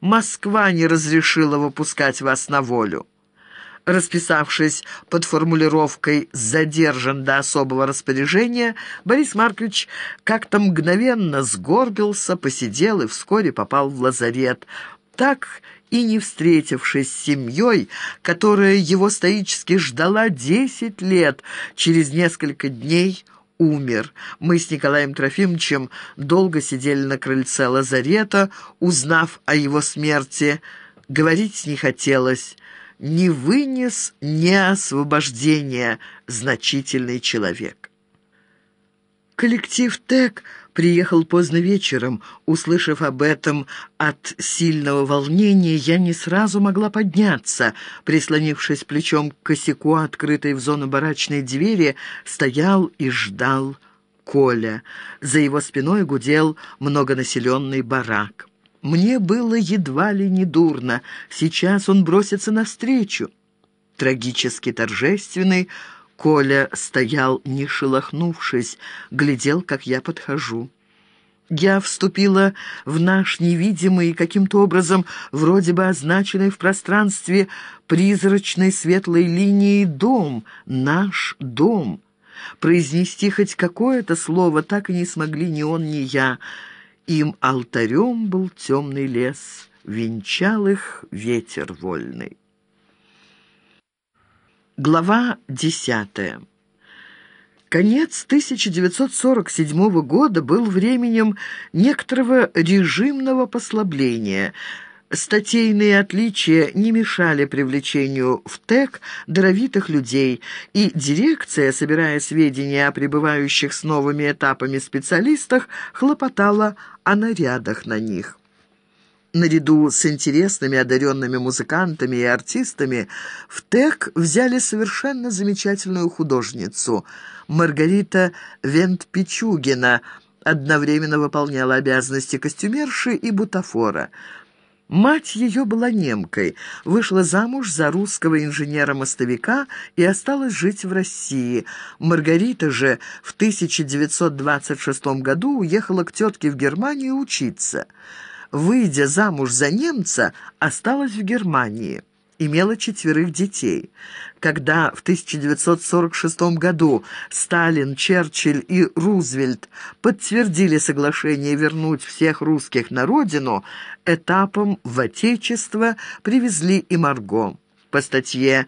Москва не разрешила выпускать вас на волю. Расписавшись под формулировкой «задержан до особого распоряжения», Борис Маркович как-то мгновенно сгорбился, посидел и вскоре попал в лазарет. Так и не встретившись с семьей, которая его стоически ждала десять лет, через несколько дней умер. Мы с Николаем Трофимовичем долго сидели на крыльце лазарета, узнав о его смерти. Говорить не хотелось. Не вынес ни освобождения значительный человек. Коллектив ТЭК приехал поздно вечером. Услышав об этом от сильного волнения, я не сразу могла подняться. Прислонившись плечом к косяку, открытой в зону барачной двери, стоял и ждал Коля. За его спиной гудел многонаселенный барак. Мне было едва ли не дурно. Сейчас он бросится навстречу. Трагически торжественный, Коля стоял, не шелохнувшись, глядел, как я подхожу. Я вступила в наш невидимый, каким-то образом, вроде бы означенный в пространстве призрачной светлой линией дом, наш дом. Произнести хоть какое-то слово так и не смогли ни он, ни я. Им алтарем был темный лес, венчал их ветер вольный. Глава десятая. Конец 1947 года был временем некоторого режимного послабления. Статейные отличия не мешали привлечению в ТЭК даровитых людей, и дирекция, собирая сведения о пребывающих с новыми этапами специалистах, хлопотала о нарядах на них. Наряду с интересными одаренными музыкантами и артистами в ТЭК взяли совершенно замечательную художницу. Маргарита Вент-Пичугина одновременно выполняла обязанности костюмерши и бутафора. Мать ее была немкой, вышла замуж за русского инженера-мостовика и осталась жить в России. Маргарита же в 1926 году уехала к тетке в Германию учиться – выйдя замуж за немца, осталась в Германии. Имела четверых детей. Когда в 1946 году Сталин, Черчилль и Рузвельт подтвердили соглашение вернуть всех русских на родину, этапом в Отечество привезли и Марго. По статье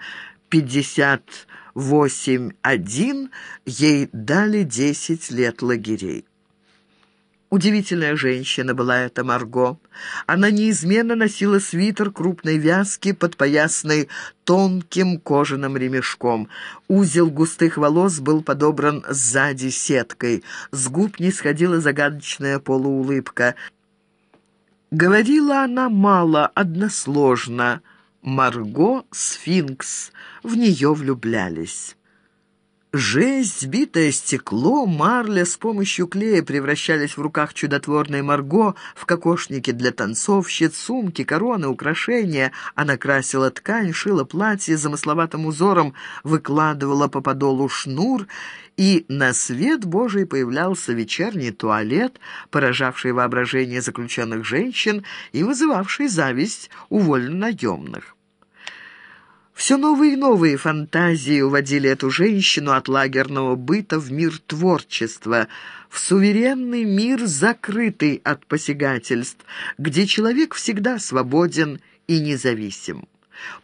58.1 ей дали 10 лет лагерей. Удивительная женщина была эта Марго. Она неизменно носила свитер крупной вязки, подпоясанный тонким кожаным ремешком. Узел густых волос был подобран сзади сеткой. С губ не сходила загадочная полуулыбка. Говорила она мало, односложно. Марго — сфинкс. В нее влюблялись. Жесть, битое стекло, марля с помощью клея превращались в руках чудотворной Марго в кокошники для танцовщиц, сумки, короны, украшения. Она красила ткань, шила платье замысловатым узором, выкладывала по подолу шнур, и на свет Божий появлялся вечерний туалет, поражавший воображение заключенных женщин и вызывавший зависть у вольнонаемных. Все новые и новые фантазии уводили эту женщину от лагерного быта в мир творчества, в суверенный мир, закрытый от посягательств, где человек всегда свободен и независим.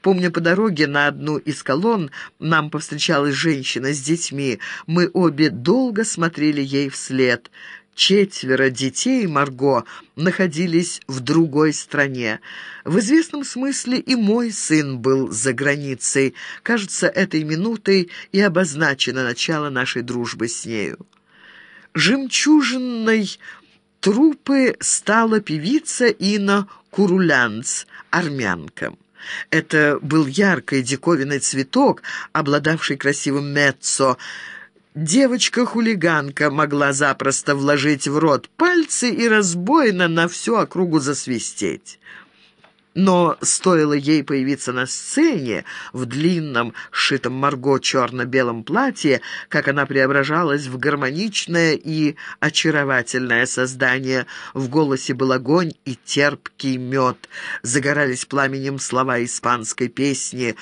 Помню, по дороге на одну из колонн нам повстречалась женщина с детьми. Мы обе долго смотрели ей вслед – четверо детей Марго находились в другой стране. В известном смысле и мой сын был за границей. Кажется, этой минутой и обозначено начало нашей дружбы с нею. Жемчужиной трупы стала певица Инна Курулянц, армянка. Это был яркий диковинный цветок, обладавший красивым меццо, Девочка-хулиганка могла запросто вложить в рот пальцы и разбойно на всю округу засвистеть. Но стоило ей появиться на сцене в длинном, сшитом Марго черно-белом платье, как она преображалась в гармоничное и очаровательное создание. В голосе был огонь и терпкий мед. Загорались пламенем слова испанской песни